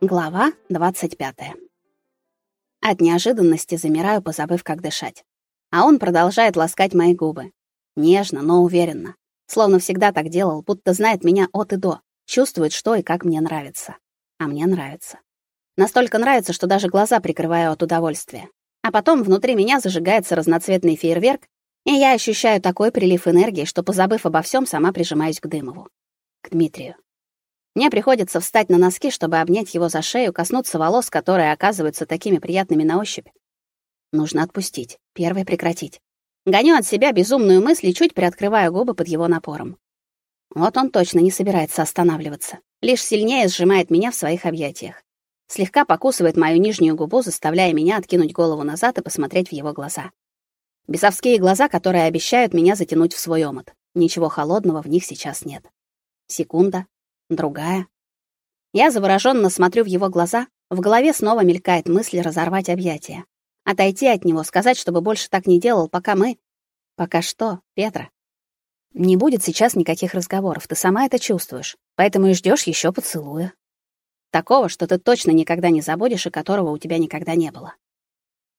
Глава 25. От неожиданности замираю, позабыв, как дышать. А он продолжает ласкать мои губы. Нежно, но уверенно. Словно всегда так делал, будто знает меня от и до. Чувствует, что и как мне нравится. А мне нравится. Настолько нравится, что даже глаза прикрываю от удовольствия. А потом внутри меня зажигается разноцветный фейерверк, и я ощущаю такой прилив энергии, что, позабыв обо всем, сама прижимаюсь к Дымову. К Дмитрию. Мне приходится встать на носки, чтобы обнять его за шею, коснуться волос, которые оказываются такими приятными на ощупь. Нужно отпустить, первой прекратить. Гоню от себя безумную мысль и чуть приоткрываю губы под его напором. Вот он точно не собирается останавливаться, лишь сильнее сжимает меня в своих объятиях. Слегка покусывает мою нижнюю губу, заставляя меня откинуть голову назад и посмотреть в его глаза. Бесовские глаза, которые обещают меня затянуть в свой омут. Ничего холодного в них сейчас нет. Секунда, другая. Я завороженно смотрю в его глаза, в голове снова мелькает мысль разорвать объятия. Отойти от него, сказать, чтобы больше так не делал, пока мы... Пока что, Петра. Не будет сейчас никаких разговоров, ты сама это чувствуешь, поэтому и ждешь еще поцелуя. Такого, что ты точно никогда не забудешь и которого у тебя никогда не было.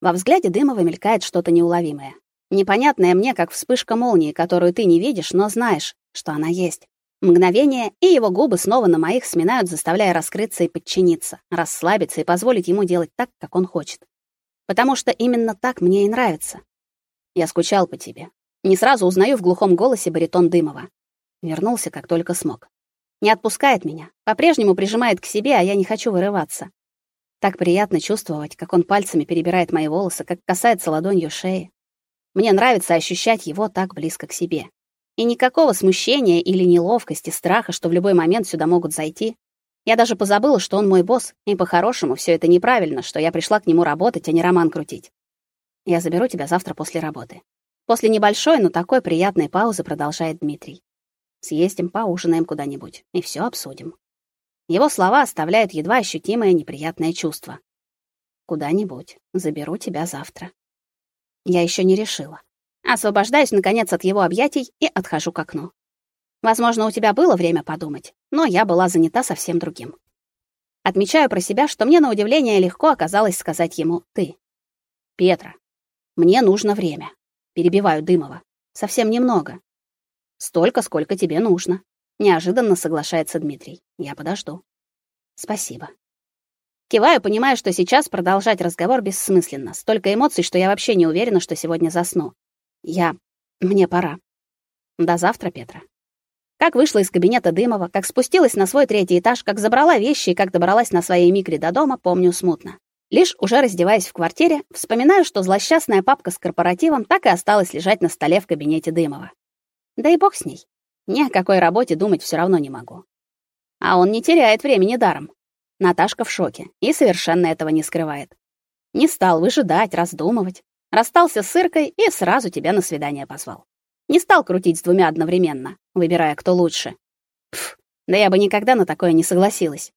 Во взгляде Дымова мелькает что-то неуловимое. Непонятное мне, как вспышка молнии, которую ты не видишь, но знаешь, что она есть. Мгновение, и его губы снова на моих сминают, заставляя раскрыться и подчиниться, расслабиться и позволить ему делать так, как он хочет. Потому что именно так мне и нравится. Я скучал по тебе. Не сразу узнаю в глухом голосе баритон Дымова. Вернулся, как только смог. Не отпускает меня, по-прежнему прижимает к себе, а я не хочу вырываться. Так приятно чувствовать, как он пальцами перебирает мои волосы, как касается ладонью шеи. Мне нравится ощущать его так близко к себе. И никакого смущения или неловкости, страха, что в любой момент сюда могут зайти. Я даже позабыла, что он мой босс, и по-хорошему все это неправильно, что я пришла к нему работать, а не роман крутить. Я заберу тебя завтра после работы. После небольшой, но такой приятной паузы продолжает Дмитрий. Съездим, поужинаем куда-нибудь и все обсудим. Его слова оставляют едва ощутимое неприятное чувство. Куда-нибудь. Заберу тебя завтра. Я еще не решила. Освобождаюсь, наконец, от его объятий и отхожу к окну. Возможно, у тебя было время подумать, но я была занята совсем другим. Отмечаю про себя, что мне на удивление легко оказалось сказать ему «ты». «Петра, мне нужно время». Перебиваю Дымова. «Совсем немного. Столько, сколько тебе нужно». Неожиданно соглашается Дмитрий. «Я подожду». «Спасибо». Киваю, понимая, что сейчас продолжать разговор бессмысленно. Столько эмоций, что я вообще не уверена, что сегодня засну. Я... Мне пора. До завтра, Петра. Как вышла из кабинета Дымова, как спустилась на свой третий этаж, как забрала вещи и как добралась на своей микре до дома, помню смутно. Лишь уже раздеваясь в квартире, вспоминаю, что злосчастная папка с корпоративом так и осталась лежать на столе в кабинете Дымова. Да и бог с ней. Ни о какой работе думать все равно не могу. А он не теряет времени даром. Наташка в шоке и совершенно этого не скрывает. Не стал выжидать, раздумывать. Расстался с Иркой и сразу тебя на свидание позвал. Не стал крутить с двумя одновременно, выбирая, кто лучше. Пф, да я бы никогда на такое не согласилась.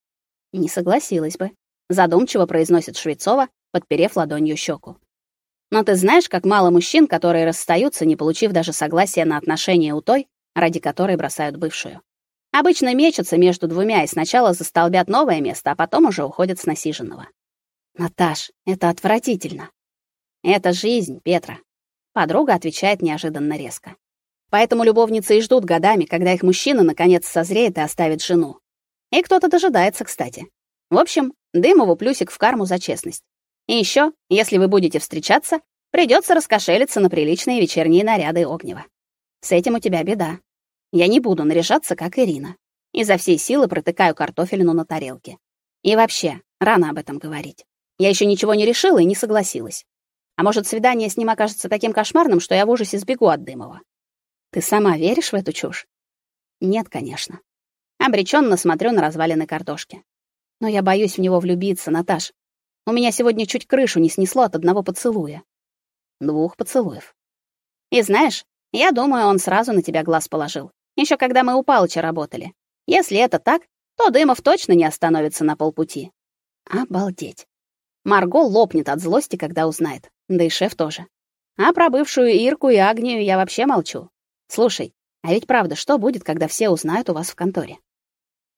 Не согласилась бы, задумчиво произносит Швецова, подперев ладонью щеку. Но ты знаешь, как мало мужчин, которые расстаются, не получив даже согласия на отношения у той, ради которой бросают бывшую. Обычно мечутся между двумя и сначала застолбят новое место, а потом уже уходят с насиженного. Наташ, это отвратительно. Это жизнь, Петра. Подруга отвечает неожиданно резко. Поэтому любовницы и ждут годами, когда их мужчина наконец созреет и оставит жену. И кто-то дожидается, кстати. В общем, Дымову плюсик в карму за честность. И еще, если вы будете встречаться, придется раскошелиться на приличные вечерние наряды Огнева. С этим у тебя беда. Я не буду наряжаться, как Ирина. Изо всей силы протыкаю картофелину на тарелке. И вообще, рано об этом говорить. Я еще ничего не решила и не согласилась. А может, свидание с ним окажется таким кошмарным, что я в ужасе сбегу от Дымова. Ты сама веришь в эту чушь? Нет, конечно. Обреченно смотрю на развалины картошки. Но я боюсь в него влюбиться, Наташ. У меня сегодня чуть крышу не снесло от одного поцелуя. Двух поцелуев. И знаешь, я думаю, он сразу на тебя глаз положил. Еще когда мы у Палыча работали. Если это так, то Дымов точно не остановится на полпути. Обалдеть. Марго лопнет от злости, когда узнает. Да и шеф тоже. А про бывшую Ирку и Агнию я вообще молчу. Слушай, а ведь правда, что будет, когда все узнают у вас в конторе?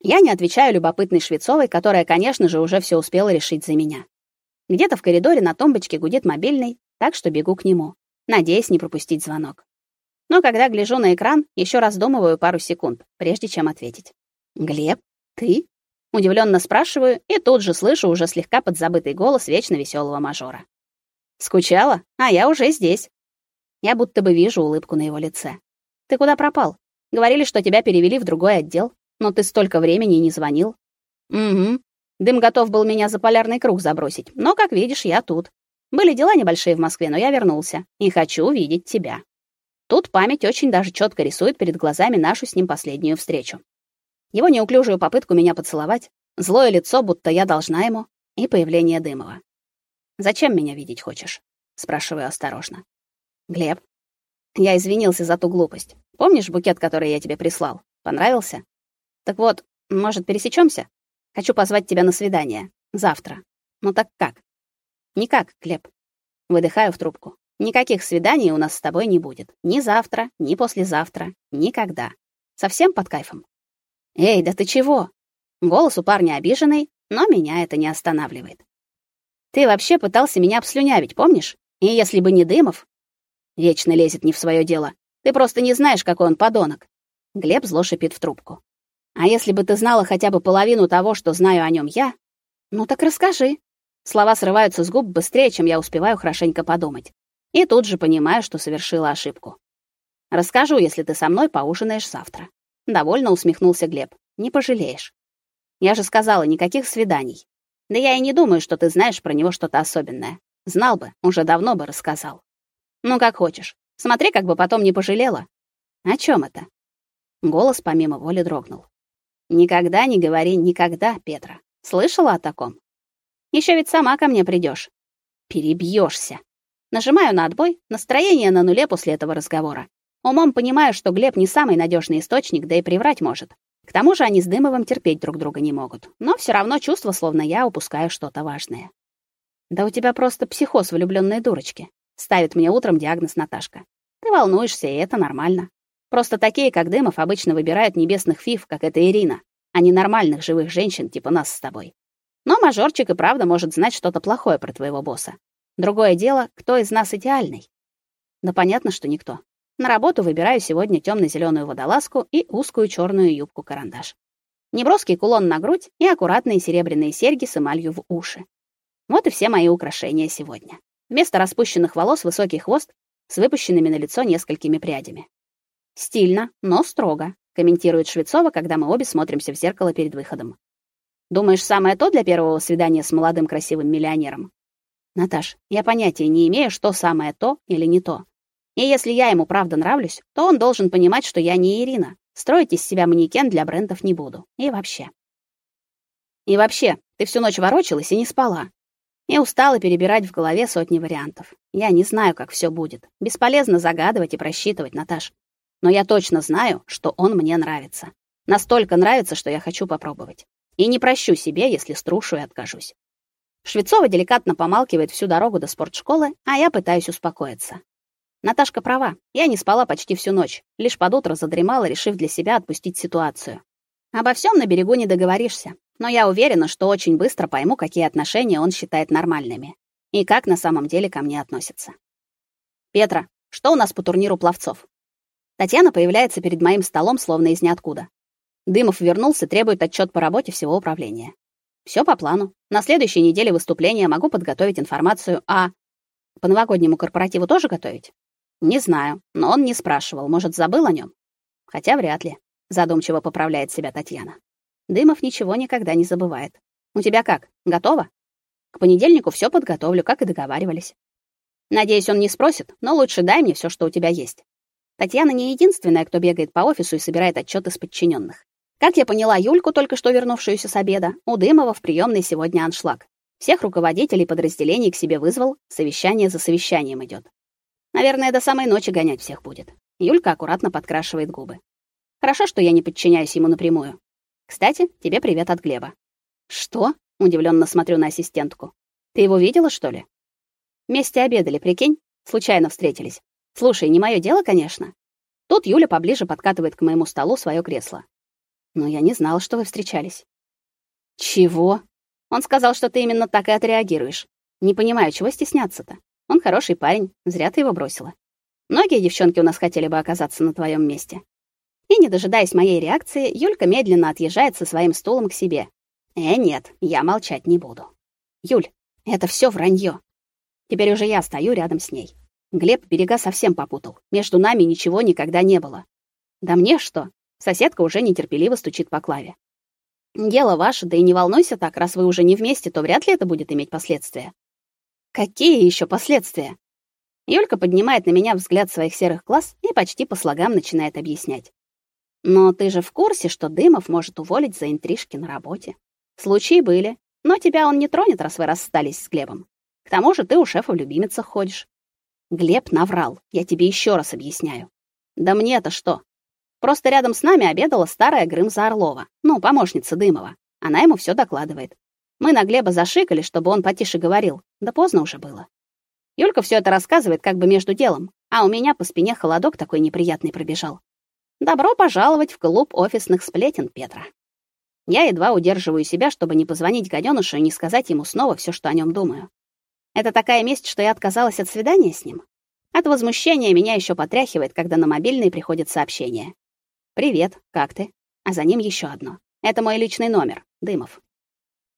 Я не отвечаю любопытной Швецовой, которая, конечно же, уже все успела решить за меня. Где-то в коридоре на тумбочке гудит мобильный, так что бегу к нему, надеясь не пропустить звонок. Но когда гляжу на экран, еще раз думаю пару секунд, прежде чем ответить. «Глеб, ты?» Удивленно спрашиваю и тут же слышу уже слегка подзабытый голос вечно веселого мажора. «Скучала? А я уже здесь». Я будто бы вижу улыбку на его лице. «Ты куда пропал? Говорили, что тебя перевели в другой отдел, но ты столько времени не звонил». «Угу. Дым готов был меня за полярный круг забросить, но, как видишь, я тут. Были дела небольшие в Москве, но я вернулся и хочу увидеть тебя». Тут память очень даже четко рисует перед глазами нашу с ним последнюю встречу его неуклюжую попытку меня поцеловать, злое лицо, будто я должна ему, и появление Дымова. «Зачем меня видеть хочешь?» — спрашиваю осторожно. «Глеб, я извинился за ту глупость. Помнишь букет, который я тебе прислал? Понравился? Так вот, может, пересечемся? Хочу позвать тебя на свидание. Завтра. Ну так как?» «Никак, Глеб». Выдыхаю в трубку. «Никаких свиданий у нас с тобой не будет. Ни завтра, ни послезавтра. Никогда. Совсем под кайфом?» Эй, да ты чего? Голос у парня обиженный, но меня это не останавливает. Ты вообще пытался меня обслюнявить, помнишь? И если бы не Дымов, вечно лезет не в свое дело. Ты просто не знаешь, какой он подонок. Глеб зло шипит в трубку. А если бы ты знала хотя бы половину того, что знаю о нем я, ну так расскажи. Слова срываются с губ быстрее, чем я успеваю хорошенько подумать. И тут же понимаю, что совершила ошибку. Расскажу, если ты со мной поужинаешь завтра. Довольно усмехнулся Глеб. Не пожалеешь. Я же сказала, никаких свиданий. Да я и не думаю, что ты знаешь про него что-то особенное. Знал бы, уже давно бы рассказал. Ну как хочешь. Смотри, как бы потом не пожалела. О чем это? Голос помимо воли дрогнул. Никогда не говори никогда, Петра. Слышала о таком? Еще ведь сама ко мне придешь. Перебьешься. Нажимаю на отбой, настроение на нуле после этого разговора. Умом понимаю, что Глеб не самый надежный источник, да и приврать может. К тому же они с Дымовым терпеть друг друга не могут. Но все равно чувство, словно я упускаю что-то важное. Да у тебя просто психоз влюбленной дурочки, ставит мне утром диагноз Наташка. Ты волнуешься, и это нормально. Просто такие, как Дымов, обычно выбирают небесных фиф, как эта Ирина, а не нормальных живых женщин типа нас с тобой. Но мажорчик и правда может знать что-то плохое про твоего босса. Другое дело, кто из нас идеальный? Да понятно, что никто. На работу выбираю сегодня темно зеленую водолазку и узкую черную юбку-карандаш. Неброский кулон на грудь и аккуратные серебряные серьги с эмалью в уши. Вот и все мои украшения сегодня. Вместо распущенных волос высокий хвост с выпущенными на лицо несколькими прядями. Стильно, но строго, комментирует Швецова, когда мы обе смотримся в зеркало перед выходом. Думаешь, самое то для первого свидания с молодым красивым миллионером? Наташ, я понятия не имею, что самое то или не то. И если я ему правда нравлюсь, то он должен понимать, что я не Ирина. Строить из себя манекен для брендов не буду. И вообще. И вообще, ты всю ночь ворочалась и не спала. И устала перебирать в голове сотни вариантов. Я не знаю, как все будет. Бесполезно загадывать и просчитывать, Наташ. Но я точно знаю, что он мне нравится. Настолько нравится, что я хочу попробовать. И не прощу себе, если струшу и откажусь. Швецова деликатно помалкивает всю дорогу до спортшколы, а я пытаюсь успокоиться. Наташка права. Я не спала почти всю ночь, лишь под утро задремала, решив для себя отпустить ситуацию. Обо всем на берегу не договоришься, но я уверена, что очень быстро пойму, какие отношения он считает нормальными и как на самом деле ко мне относится. Петра, что у нас по турниру пловцов? Татьяна появляется перед моим столом словно из ниоткуда. Дымов вернулся, требует отчет по работе всего управления. Все по плану. На следующей неделе выступления могу подготовить информацию о по новогоднему корпоративу тоже готовить? Не знаю, но он не спрашивал, может, забыл о нем? Хотя вряд ли, задумчиво поправляет себя Татьяна. Дымов ничего никогда не забывает. У тебя как? Готово? К понедельнику все подготовлю, как и договаривались. Надеюсь, он не спросит, но лучше дай мне все, что у тебя есть. Татьяна не единственная, кто бегает по офису и собирает отчеты с подчиненных. Как я поняла Юльку, только что вернувшуюся с обеда, у Дымова в приемной сегодня аншлаг. Всех руководителей подразделений к себе вызвал, совещание за совещанием идет. Наверное, до самой ночи гонять всех будет. Юлька аккуратно подкрашивает губы. Хорошо, что я не подчиняюсь ему напрямую. Кстати, тебе привет от Глеба. Что? Удивленно смотрю на ассистентку. Ты его видела, что ли? Вместе обедали, прикинь? Случайно встретились. Слушай, не мое дело, конечно. Тут Юля поближе подкатывает к моему столу свое кресло. Но я не знала, что вы встречались. Чего? Он сказал, что ты именно так и отреагируешь. Не понимаю, чего стесняться-то. Он хороший парень, зря ты его бросила. Многие девчонки у нас хотели бы оказаться на твоем месте. И не дожидаясь моей реакции, Юлька медленно отъезжает со своим стулом к себе. Э, нет, я молчать не буду. Юль, это все вранье. Теперь уже я стою рядом с ней. Глеб берега совсем попутал. Между нами ничего никогда не было. Да мне что? Соседка уже нетерпеливо стучит по клаве. Дело ваше, да и не волнуйся так, раз вы уже не вместе, то вряд ли это будет иметь последствия. Какие еще последствия? Юлька поднимает на меня взгляд своих серых глаз и почти по слогам начинает объяснять. Но ты же в курсе, что Дымов может уволить за интрижки на работе. Случаи были, но тебя он не тронет, раз вы расстались с Глебом. К тому же ты у шефа в любимицах ходишь. Глеб наврал. Я тебе еще раз объясняю. Да мне-то что? Просто рядом с нами обедала старая Грымза Орлова, ну, помощница Дымова. Она ему все докладывает. Мы на Глеба зашикали, чтобы он потише говорил. Да поздно уже было. Юлька все это рассказывает как бы между делом, а у меня по спине холодок такой неприятный пробежал. Добро пожаловать в клуб офисных сплетен Петра. Я едва удерживаю себя, чтобы не позвонить гадёнышу и не сказать ему снова все, что о нем думаю. Это такая месть, что я отказалась от свидания с ним. От возмущения меня еще потряхивает, когда на мобильный приходит сообщение. «Привет, как ты?» А за ним еще одно. Это мой личный номер, Дымов.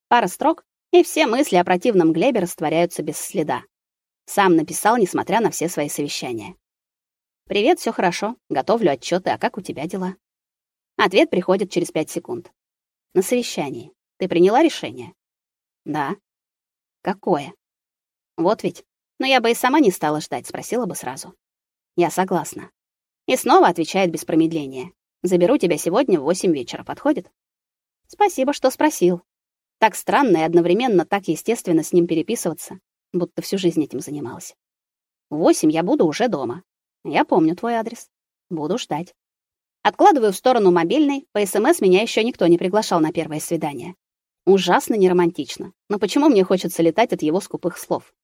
Пара строк, и все мысли о противном Глебе растворяются без следа. Сам написал, несмотря на все свои совещания. Привет, все хорошо. Готовлю отчеты. А как у тебя дела? Ответ приходит через пять секунд. На совещании. Ты приняла решение? Да. Какое? Вот ведь. Но я бы и сама не стала ждать, спросила бы сразу. Я согласна. И снова отвечает без промедления. Заберу тебя сегодня в восемь вечера. Подходит? Спасибо, что спросил. Так странно и одновременно так естественно с ним переписываться будто всю жизнь этим занималась. В восемь я буду уже дома. Я помню твой адрес. Буду ждать. Откладываю в сторону мобильный. По СМС меня еще никто не приглашал на первое свидание. Ужасно неромантично. Но почему мне хочется летать от его скупых слов?